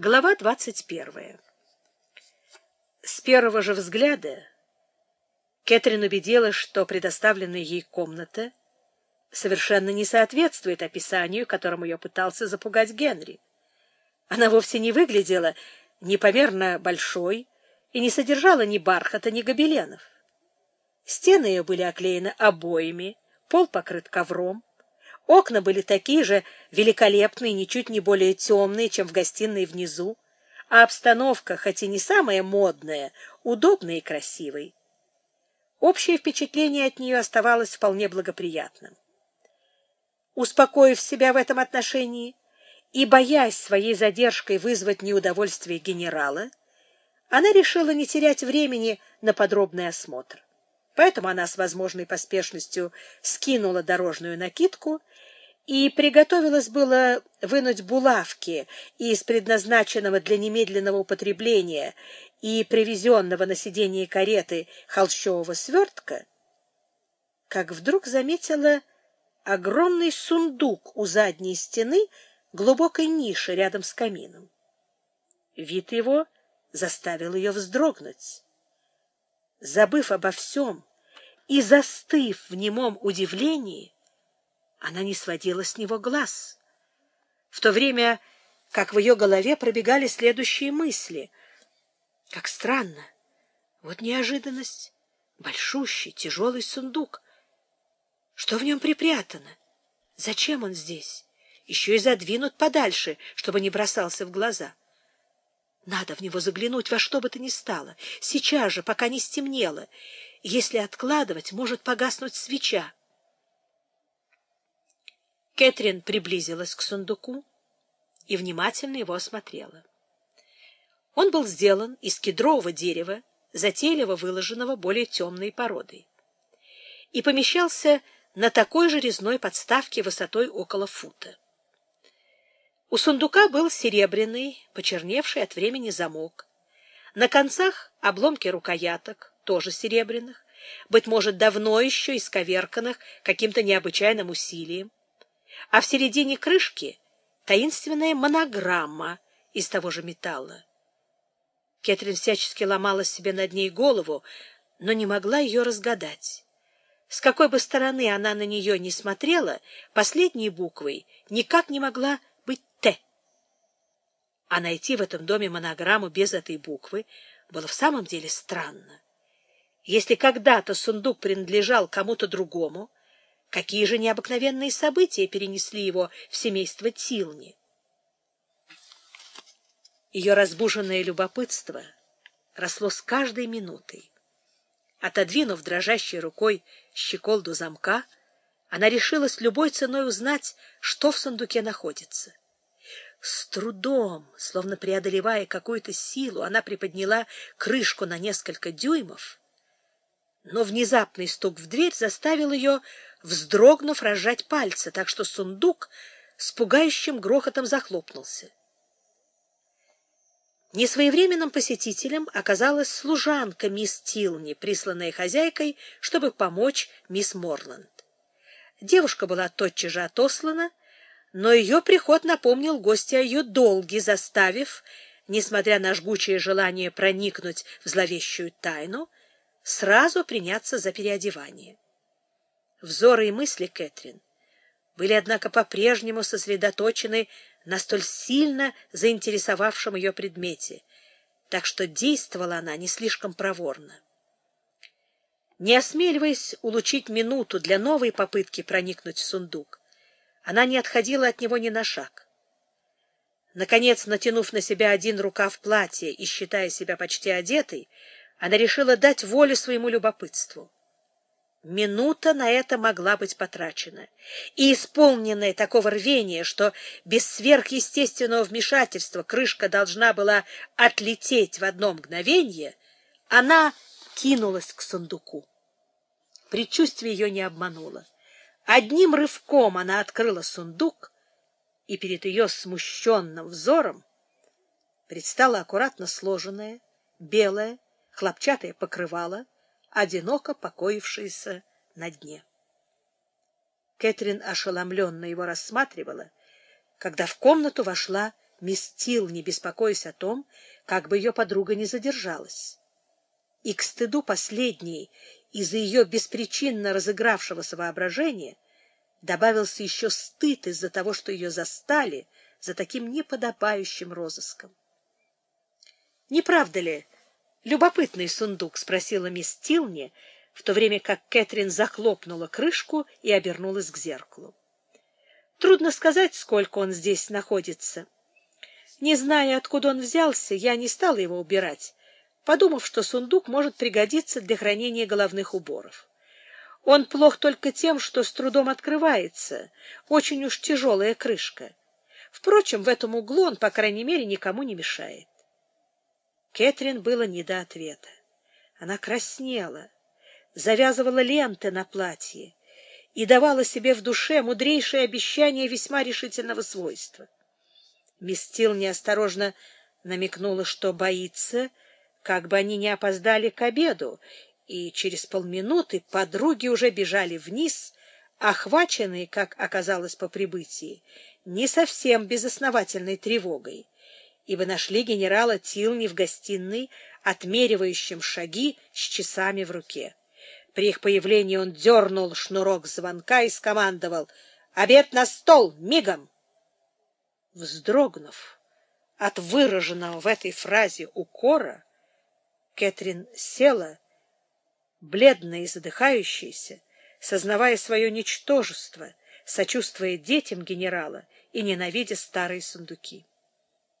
Глава двадцать первая. С первого же взгляда Кэтрин убедилась, что предоставленная ей комната совершенно не соответствует описанию, которым ее пытался запугать Генри. Она вовсе не выглядела непомерно большой и не содержала ни бархата, ни гобеленов. Стены ее были оклеены обоями, пол покрыт ковром, Окна были такие же великолепные, ничуть не более темные, чем в гостиной внизу, а обстановка, хоть и не самая модная, удобная и красивой. Общее впечатление от нее оставалось вполне благоприятным. Успокоив себя в этом отношении и боясь своей задержкой вызвать неудовольствие генерала, она решила не терять времени на подробный осмотр. Поэтому она с возможной поспешностью скинула дорожную накидку и приготовилась было вынуть булавки из предназначенного для немедленного употребления и привезенного на сиденье кареты холщового свертка, как вдруг заметила огромный сундук у задней стены глубокой ниши рядом с камином. Вид его заставил ее вздрогнуть. Забыв обо всем и застыв в немом удивлении, она не сводила с него глаз, в то время как в ее голове пробегали следующие мысли. Как странно! Вот неожиданность! Большущий, тяжелый сундук. Что в нем припрятано? Зачем он здесь? Еще и задвинут подальше, чтобы не бросался в глаза. Надо в него заглянуть во что бы то ни стало, сейчас же, пока не стемнело. Если откладывать, может погаснуть свеча. Кэтрин приблизилась к сундуку и внимательно его осмотрела. Он был сделан из кедрового дерева, затейливо выложенного более темной породой, и помещался на такой же резной подставке высотой около фута. У сундука был серебряный, почерневший от времени замок. На концах обломки рукояток, тоже серебряных, быть может, давно еще исковерканных каким-то необычайным усилием а в середине крышки таинственная монограмма из того же металла. Кэтрин всячески ломала себе над ней голову, но не могла ее разгадать. С какой бы стороны она на нее не смотрела, последней буквой никак не могла быть «Т». А найти в этом доме монограмму без этой буквы было в самом деле странно. Если когда-то сундук принадлежал кому-то другому, Какие же необыкновенные события перенесли его в семейство Тилни? Ее разбуженное любопытство росло с каждой минутой. Отодвинув дрожащей рукой щеколду замка, она решилась любой ценой узнать, что в сундуке находится. С трудом, словно преодолевая какую-то силу, она приподняла крышку на несколько дюймов, но внезапный стук в дверь заставил ее вздрогнув, разжать пальцы, так что сундук с пугающим грохотом захлопнулся. Несвоевременным посетителем оказалась служанка мисс Тилни, присланная хозяйкой, чтобы помочь мисс Морланд. Девушка была тотчас же отослана, но ее приход напомнил гостя о ее долге, заставив, несмотря на жгучее желание проникнуть в зловещую тайну, сразу приняться за переодевание. Взоры и мысли Кэтрин были, однако, по-прежнему сосредоточены на столь сильно заинтересовавшем ее предмете, так что действовала она не слишком проворно. Не осмеливаясь улучить минуту для новой попытки проникнуть в сундук, она не отходила от него ни на шаг. Наконец, натянув на себя один рукав платья и считая себя почти одетой, она решила дать волю своему любопытству. Минута на это могла быть потрачена, и, исполненная такого рвения, что без сверхъестественного вмешательства крышка должна была отлететь в одно мгновение, она кинулась к сундуку. Предчувствие ее не обмануло. Одним рывком она открыла сундук, и перед ее смущенным взором предстала аккуратно сложенная, белая, хлопчатое покрывало, одиноко покоившееся на дне. Кэтрин ошеломленно его рассматривала, когда в комнату вошла мисс не беспокоясь о том, как бы ее подруга не задержалась. И к стыду последней из-за ее беспричинно разыгравшегося воображения добавился еще стыд из-за того, что ее застали за таким неподобающим розыском. — Не правда ли, любопытный сундук? — спросила мисс Тилни, в то время как Кэтрин захлопнула крышку и обернулась к зеркалу. Трудно сказать, сколько он здесь находится. Не зная, откуда он взялся, я не стала его убирать, подумав, что сундук может пригодиться для хранения головных уборов. Он плох только тем, что с трудом открывается, очень уж тяжелая крышка. Впрочем, в этом углу он, по крайней мере, никому не мешает. Кэтрин было не до ответа. Она краснела, завязывала ленты на платье и давала себе в душе мудрейшее обещание весьма решительного свойства. Мисс неосторожно намекнула, что боится, как бы они не опоздали к обеду, и через полминуты подруги уже бежали вниз, охваченные, как оказалось по прибытии, не совсем безосновательной тревогой, ибо нашли генерала Тилни в гостиной, отмеривающим шаги с часами в руке. При их появлении он дернул шнурок звонка и скомандовал «Обед на стол! Мигом!» Вздрогнув от выраженного в этой фразе укора, Кэтрин села, бледная и задыхающаяся, сознавая свое ничтожество, сочувствуя детям генерала и ненавидя старые сундуки.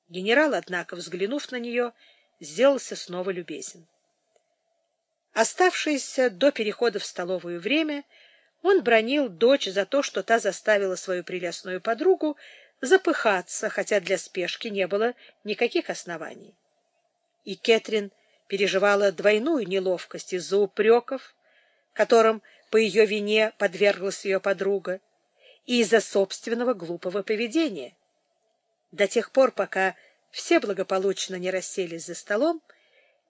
Генерал, однако, взглянув на нее, сделался снова любезен. Оставшееся до перехода в столовую время он бронил дочь за то, что та заставила свою прелестную подругу запыхаться, хотя для спешки не было никаких оснований. И Кэтрин переживала двойную неловкость из-за упреков, которым по ее вине подверглась ее подруга, и из-за собственного глупого поведения. До тех пор, пока все благополучно не расселись за столом,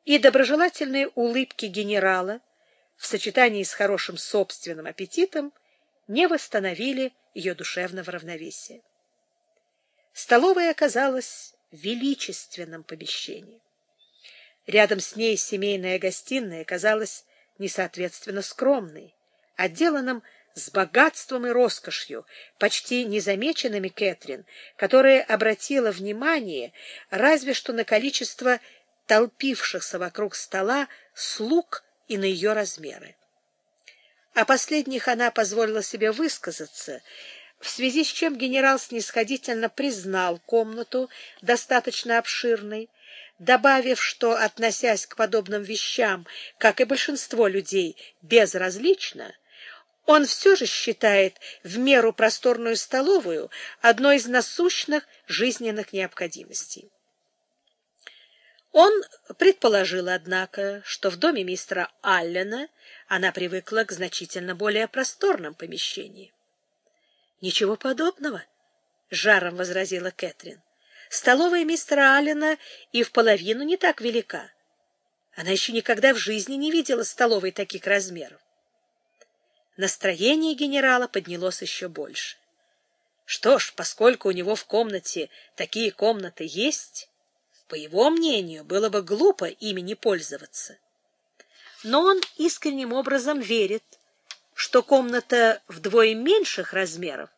и доброжелательные улыбки генерала в сочетании с хорошим собственным аппетитом не восстановили ее душевного равновесия. Столовая оказалась в величественном помещении. Рядом с ней семейная гостиная казалась несоответственно скромной, отделанным с богатством и роскошью, почти незамеченными Кэтрин, которая обратила внимание разве что на количество толпившихся вокруг стола слуг и на ее размеры. О последних она позволила себе высказаться, в связи с чем генерал снисходительно признал комнату достаточно обширной, добавив, что, относясь к подобным вещам, как и большинство людей, безразлично, он все же считает в меру просторную столовую одной из насущных жизненных необходимостей. Он предположил, однако, что в доме мистера Аллена она привыкла к значительно более просторным помещениям. — Ничего подобного, — жаром возразила Кэтрин. Столовая мистера Аллена и в половину не так велика. Она еще никогда в жизни не видела столовой таких размеров. Настроение генерала поднялось еще больше. Что ж, поскольку у него в комнате такие комнаты есть, по его мнению, было бы глупо ими не пользоваться. Но он искренним образом верит, что комната вдвое меньших размеров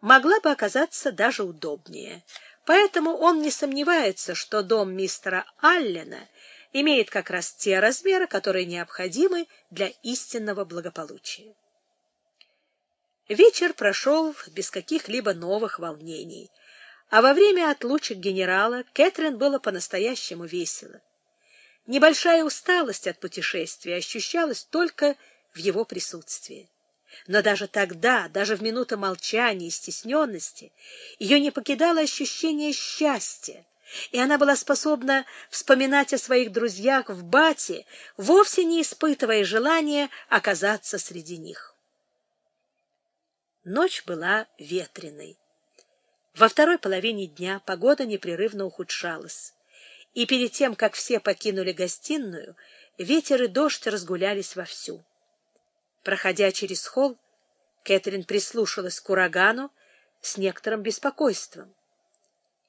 могла бы оказаться даже удобнее — Поэтому он не сомневается, что дом мистера Аллена имеет как раз те размеры, которые необходимы для истинного благополучия. Вечер прошел без каких-либо новых волнений, а во время отлучек генерала Кэтрин было по-настоящему весело. Небольшая усталость от путешествия ощущалась только в его присутствии. Но даже тогда, даже в минуты молчания и стесненности, ее не покидало ощущение счастья, и она была способна вспоминать о своих друзьях в Бате, вовсе не испытывая желания оказаться среди них. Ночь была ветреной. Во второй половине дня погода непрерывно ухудшалась, и перед тем, как все покинули гостиную, ветер и дождь разгулялись вовсю. Проходя через холл, Кэтрин прислушалась к урагану с некоторым беспокойством.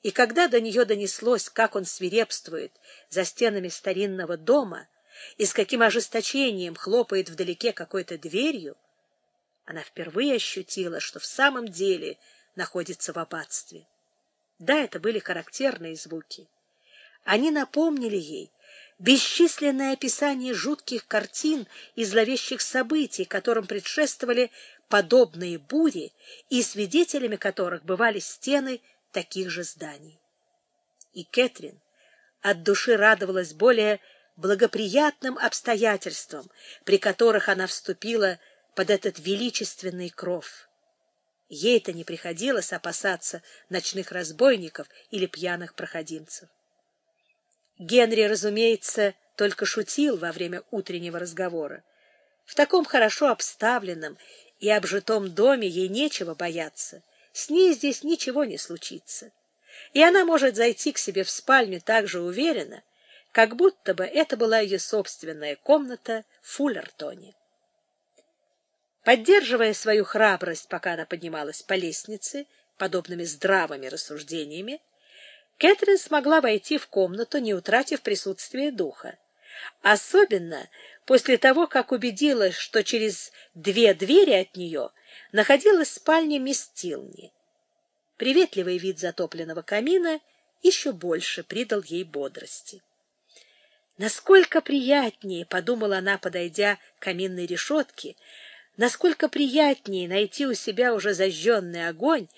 И когда до нее донеслось, как он свирепствует за стенами старинного дома и с каким ожесточением хлопает вдалеке какой-то дверью, она впервые ощутила, что в самом деле находится в аббатстве. Да, это были характерные звуки. Они напомнили ей бесчисленное описание жутких картин и зловещих событий, которым предшествовали подобные бури, и свидетелями которых бывали стены таких же зданий. И Кэтрин от души радовалась более благоприятным обстоятельствам, при которых она вступила под этот величественный кров. Ей-то не приходилось опасаться ночных разбойников или пьяных проходимцев. Генри, разумеется, только шутил во время утреннего разговора. В таком хорошо обставленном и обжитом доме ей нечего бояться. С ней здесь ничего не случится. И она может зайти к себе в спальню так же уверенно, как будто бы это была ее собственная комната в Фуллертоне. Поддерживая свою храбрость, пока она поднималась по лестнице, подобными здравыми рассуждениями, Кэтрин смогла войти в комнату, не утратив присутствие духа. Особенно после того, как убедилась, что через две двери от нее находилась спальня мисс Тилни. Приветливый вид затопленного камина еще больше придал ей бодрости. Насколько приятнее, подумала она, подойдя к каминной решетке, насколько приятнее найти у себя уже зажженный огонь,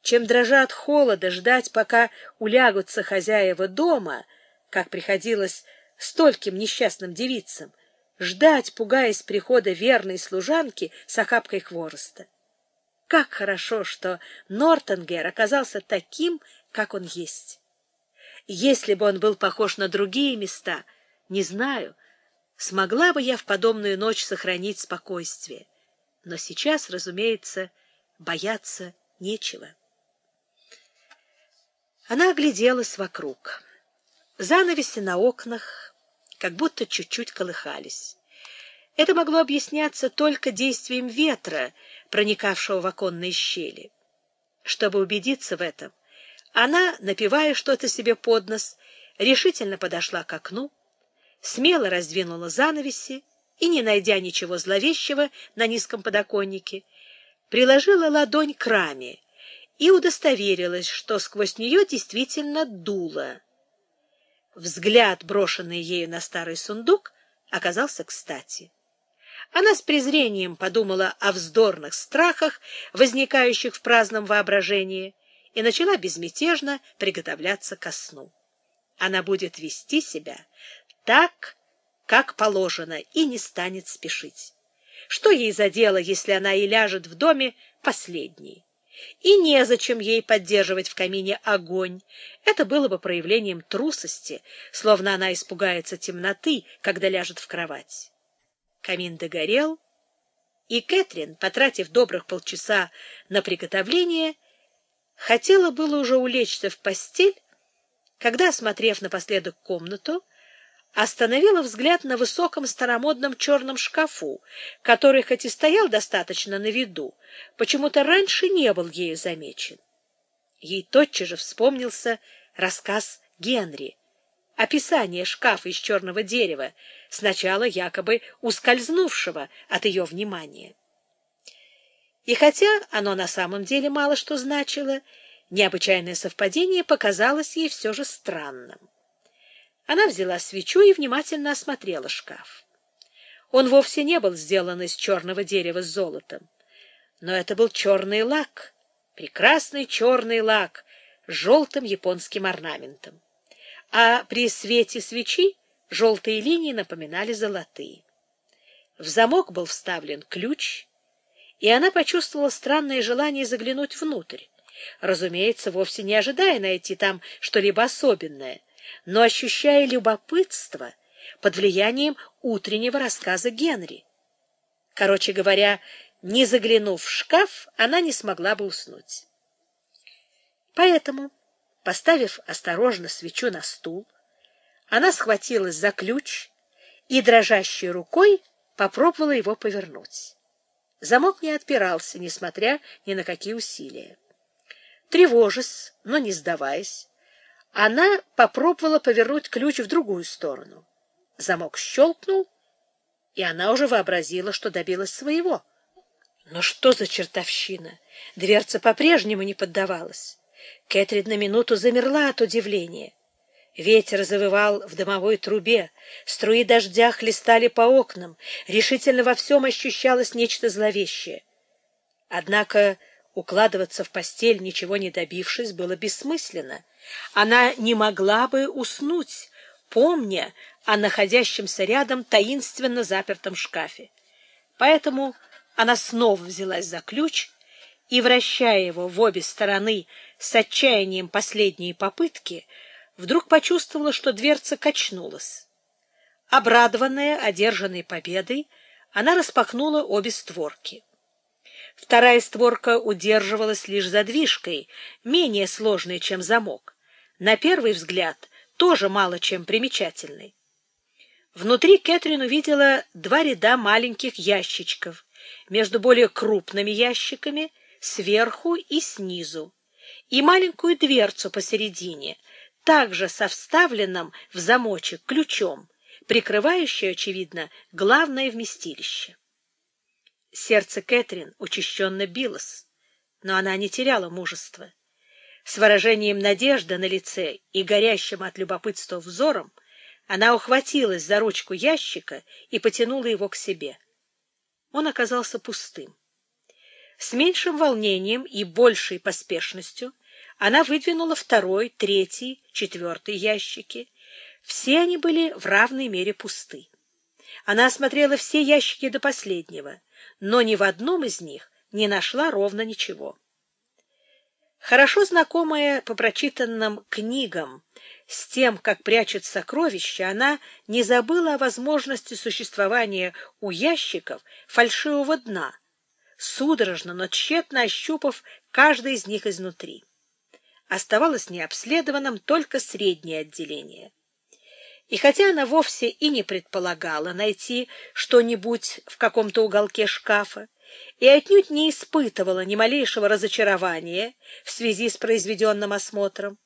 чем, дрожа от холода, ждать, пока улягутся хозяева дома, как приходилось стольким несчастным девицам, ждать, пугаясь прихода верной служанки с охапкой хвороста. Как хорошо, что Нортенгер оказался таким, как он есть. Если бы он был похож на другие места, не знаю, смогла бы я в подобную ночь сохранить спокойствие. Но сейчас, разумеется, бояться нечего. Она огляделась вокруг. Занавеси на окнах как будто чуть-чуть колыхались. Это могло объясняться только действием ветра, проникавшего в оконные щели. Чтобы убедиться в этом, она, напивая что-то себе под нос, решительно подошла к окну, смело раздвинула занавеси и, не найдя ничего зловещего на низком подоконнике, приложила ладонь к раме, и удостоверилась, что сквозь нее действительно дуло. Взгляд, брошенный ею на старый сундук, оказался кстати. Она с презрением подумала о вздорных страхах, возникающих в праздном воображении, и начала безмятежно приготовляться ко сну. Она будет вести себя так, как положено, и не станет спешить. Что ей за дело, если она и ляжет в доме последней? и незачем ей поддерживать в камине огонь. Это было бы проявлением трусости, словно она испугается темноты, когда ляжет в кровать. Камин догорел, и Кэтрин, потратив добрых полчаса на приготовление, хотела было уже улечься в постель, когда, осмотрев напоследок комнату, остановила взгляд на высоком старомодном черном шкафу, который хоть и стоял достаточно на виду, почему-то раньше не был ею замечен. Ей тотчас же вспомнился рассказ Генри, описание шкафа из черного дерева, сначала якобы ускользнувшего от ее внимания. И хотя оно на самом деле мало что значило, необычайное совпадение показалось ей все же странным. Она взяла свечу и внимательно осмотрела шкаф. Он вовсе не был сделан из черного дерева с золотом, но это был черный лак, прекрасный черный лак с желтым японским орнаментом. А при свете свечи желтые линии напоминали золотые. В замок был вставлен ключ, и она почувствовала странное желание заглянуть внутрь, разумеется, вовсе не ожидая найти там что-либо особенное — но ощущая любопытство под влиянием утреннего рассказа Генри. Короче говоря, не заглянув в шкаф, она не смогла бы уснуть. Поэтому, поставив осторожно свечу на стул, она схватилась за ключ и дрожащей рукой попробовала его повернуть. Замок не отпирался, несмотря ни на какие усилия. Тревожась, но не сдаваясь, она попробовала повернуть ключ в другую сторону. Замок щелкнул, и она уже вообразила, что добилась своего. Но что за чертовщина? Дверца по-прежнему не поддавалась. Кэтрин на минуту замерла от удивления. Ветер завывал в дымовой трубе, струи дождя хлестали по окнам, решительно во всем ощущалось нечто зловещее. Однако укладываться в постель, ничего не добившись, было бессмысленно. Она не могла бы уснуть, помня о находящемся рядом таинственно запертом шкафе. Поэтому она снова взялась за ключ и, вращая его в обе стороны с отчаянием последней попытки, вдруг почувствовала, что дверца качнулась. Обрадованная одержанной победой, она распахнула обе створки. Вторая створка удерживалась лишь задвижкой, менее сложной, чем замок. На первый взгляд тоже мало чем примечательной. Внутри Кэтрин увидела два ряда маленьких ящичков, между более крупными ящиками, сверху и снизу, и маленькую дверцу посередине, также со вставленным в замочек ключом, прикрывающую, очевидно, главное вместилище. Сердце Кэтрин учащенно билось, но она не теряла мужества. С выражением надежды на лице и горящим от любопытства взором она ухватилась за ручку ящика и потянула его к себе. Он оказался пустым. С меньшим волнением и большей поспешностью она выдвинула второй, третий, четвертый ящики. Все они были в равной мере пусты. Она осмотрела все ящики до последнего, но ни в одном из них не нашла ровно ничего. Хорошо знакомая по прочитанным книгам с тем, как прячут сокровища, она не забыла о возможности существования у ящиков фальшивого дна, судорожно, но тщетно ощупав каждый из них изнутри. Оставалось необследованным только среднее отделение. И хотя она вовсе и не предполагала найти что-нибудь в каком-то уголке шкафа, и отнюдь не испытывала ни малейшего разочарования в связи с произведенным осмотром,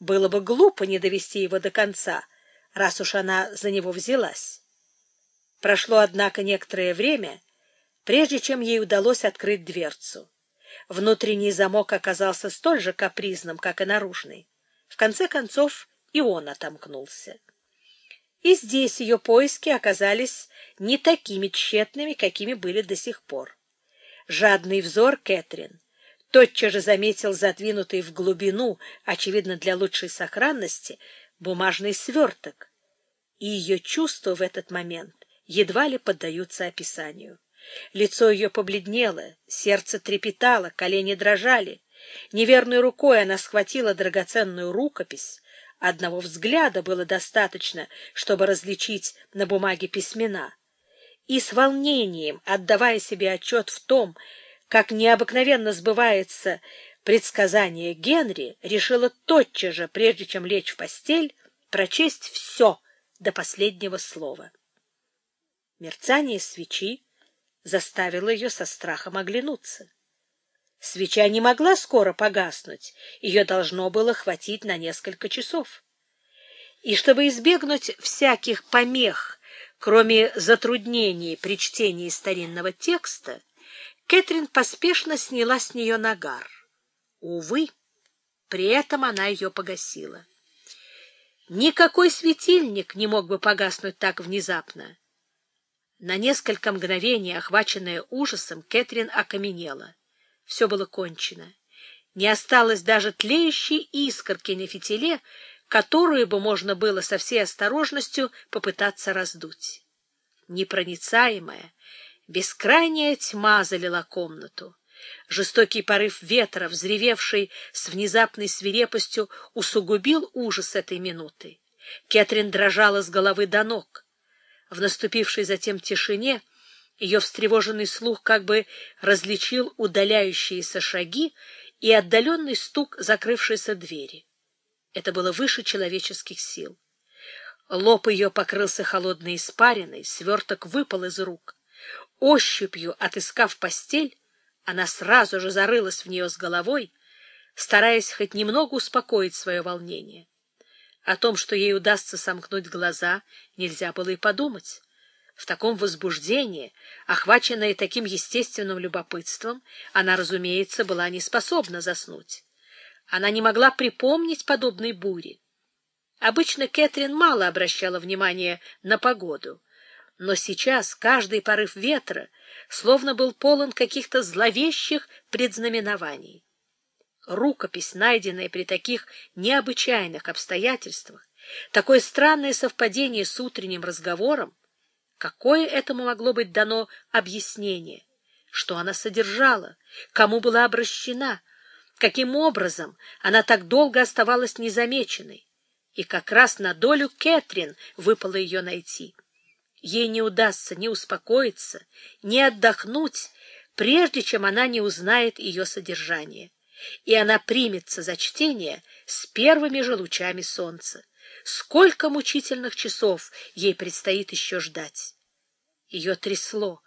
было бы глупо не довести его до конца, раз уж она за него взялась. Прошло, однако, некоторое время, прежде чем ей удалось открыть дверцу. Внутренний замок оказался столь же капризным, как и наружный. В конце концов и он отомкнулся. И здесь ее поиски оказались не такими тщетными, какими были до сих пор. Жадный взор Кэтрин тотчас же заметил задвинутый в глубину, очевидно, для лучшей сохранности, бумажный сверток, и ее чувства в этот момент едва ли поддаются описанию. Лицо ее побледнело, сердце трепетало, колени дрожали. Неверной рукой она схватила драгоценную рукопись. Одного взгляда было достаточно, чтобы различить на бумаге письмена. И с волнением, отдавая себе отчет в том, как необыкновенно сбывается предсказание Генри, решила тотчас же, прежде чем лечь в постель, прочесть все до последнего слова. Мерцание свечи заставило ее со страхом оглянуться. Свеча не могла скоро погаснуть, ее должно было хватить на несколько часов. И чтобы избегнуть всяких помех, кроме затруднений при чтении старинного текста, Кэтрин поспешно сняла с нее нагар. Увы, при этом она ее погасила. Никакой светильник не мог бы погаснуть так внезапно. На несколько мгновений, охваченная ужасом, Кэтрин окаменела. Все было кончено. Не осталось даже тлеющей искорки на фитиле, которую бы можно было со всей осторожностью попытаться раздуть. Непроницаемая, Бескрайняя тьма залила комнату. Жестокий порыв ветра, взревевший с внезапной свирепостью, усугубил ужас этой минуты. Кэтрин дрожала с головы до ног. В наступившей затем тишине ее встревоженный слух как бы различил удаляющиеся шаги и отдаленный стук закрывшейся двери. Это было выше человеческих сил. Лоб ее покрылся холодной испариной, сверток выпал из рук. Ощупью отыскав постель, она сразу же зарылась в нее с головой, стараясь хоть немного успокоить свое волнение. О том, что ей удастся сомкнуть глаза, нельзя было и подумать. В таком возбуждении, охваченная таким естественным любопытством, она, разумеется, была не способна заснуть. Она не могла припомнить подобной бури. Обычно Кэтрин мало обращала внимания на погоду, но сейчас каждый порыв ветра словно был полон каких-то зловещих предзнаменований. Рукопись, найденная при таких необычайных обстоятельствах, такое странное совпадение с утренним разговором, какое этому могло быть дано объяснение, что она содержала, кому была обращена, каким образом она так долго оставалась незамеченной, и как раз на долю Кэтрин выпало ее найти. Ей не удастся ни успокоиться, ни отдохнуть, прежде чем она не узнает ее содержание. И она примется за чтение с первыми же лучами солнца. Сколько мучительных часов ей предстоит еще ждать! Ее трясло,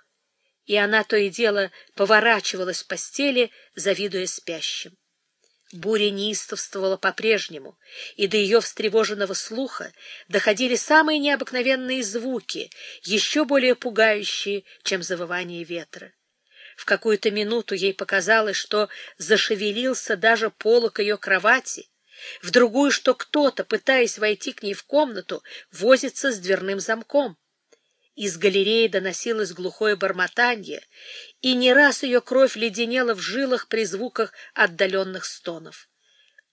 и она то и дело поворачивалась в постели, завидуя спящим. Буря неистовствовала по-прежнему, и до ее встревоженного слуха доходили самые необыкновенные звуки, еще более пугающие, чем завывание ветра. В какую-то минуту ей показалось, что зашевелился даже полок ее кровати, в другую, что кто-то, пытаясь войти к ней в комнату, возится с дверным замком. Из галереи доносилось глухое бормотанье, и не раз ее кровь леденела в жилах при звуках отдаленных стонов.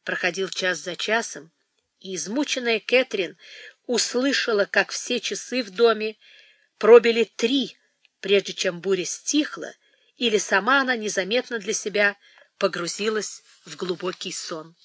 Проходил час за часом, и измученная Кэтрин услышала, как все часы в доме пробили три, прежде чем буря стихла, или сама она незаметно для себя погрузилась в глубокий сон.